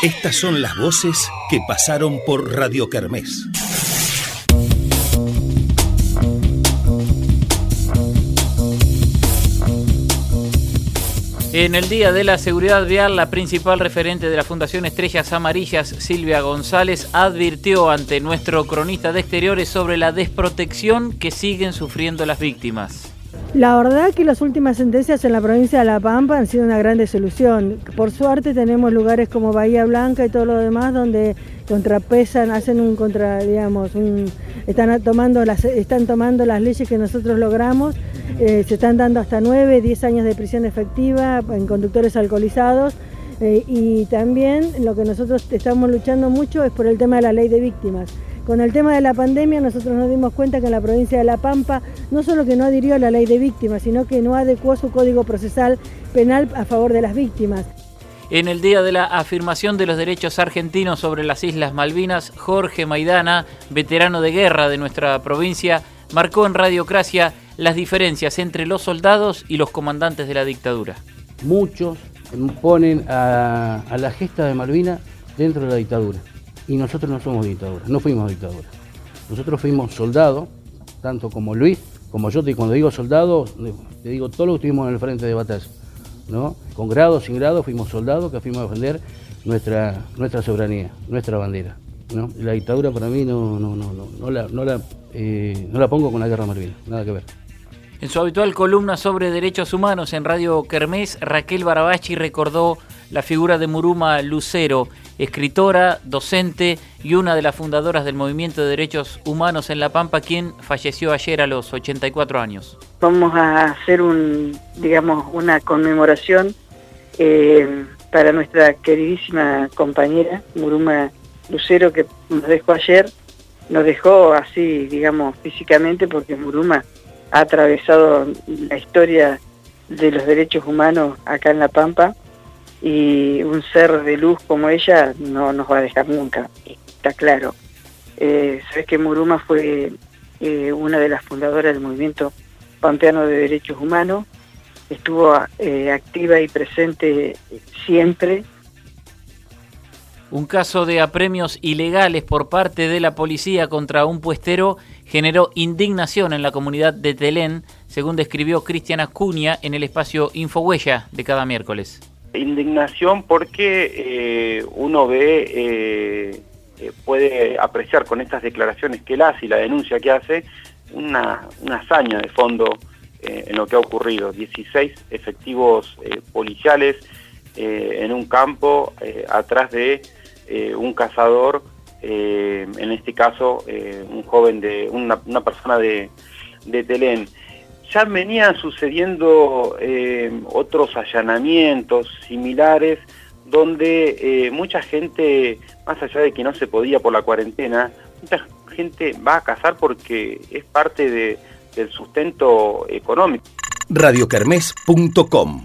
Estas son las voces que pasaron por Radio Kermés. En el Día de la Seguridad Vial, la principal referente de la Fundación Estrellas Amarillas, Silvia González, advirtió ante nuestro cronista de exteriores sobre la desprotección que siguen sufriendo las víctimas. La verdad que las últimas sentencias en la provincia de La Pampa han sido una gran desilusión. Por suerte tenemos lugares como Bahía Blanca y todo lo demás donde contrapesan, hacen un contra, digamos, están tomando las, están tomando las leyes que nosotros logramos eh, se están dando hasta 9, 10 años de prisión efectiva en conductores alcoholizados eh, y también lo que nosotros estamos luchando mucho es por el tema de la ley de víctimas. Con el tema de la pandemia nosotros nos dimos cuenta que en la provincia de La Pampa no solo que no adhirió a la ley de víctimas, sino que no adecuó su código procesal penal a favor de las víctimas. En el Día de la Afirmación de los Derechos Argentinos sobre las Islas Malvinas, Jorge Maidana, veterano de guerra de nuestra provincia, marcó en Radiocracia las diferencias entre los soldados y los comandantes de la dictadura. Muchos ponen a, la gesta de Malvinas dentro de la dictadura y nosotros no somos dictadura, no fuimos dictadura. Nosotros fuimos soldados, tanto como Luis, como yo, y cuando digo soldado, te digo todo lo que estuvimos en el frente de batalla. ¿no? Con grado, sin grado, fuimos soldados que fuimos a defender nuestra, nuestra soberanía, nuestra bandera. ¿no? La dictadura para mí no, no, no, no, la, no, la, eh, no la pongo con la guerra Malvinas, nada que ver. En su habitual columna sobre derechos humanos en Radio Kermés, Raquel Barabachi recordó la figura de Muruma Lucero, escritora, docente y una de las fundadoras del movimiento de derechos humanos en La Pampa, quien falleció ayer a los 84 años. Vamos a hacer un, digamos, una conmemoración eh, para nuestra queridísima compañera Muruma Lucero que nos dejó ayer, nos dejó así, digamos, físicamente porque Muruma ha atravesado la historia de los derechos humanos acá en La Pampa y un ser de luz como ella no nos va a dejar nunca, está claro. Eh, Sabes que Muruma fue eh, una de las fundadoras del movimiento pampeano de derechos humanos, estuvo eh, activa y presente siempre un caso de apremios ilegales por parte de la policía contra un puestero generó indignación en la comunidad de Telén, según describió Cristiana Acuña en el espacio Infohuella de cada miércoles. Indignación porque eh, uno ve, eh, eh, puede apreciar con estas declaraciones que él hace y la denuncia que hace, una, una hazaña de fondo en lo que ha ocurrido. 16 efectivos policiales en un campo atrás de un cazador, en este caso un joven de una, persona de, de, Telén. Ya venían sucediendo otros allanamientos similares donde mucha gente, más allá de que no se podía por la cuarentena, mucha gente va a cazar porque es parte de, del sustento económico. radiocarmes.com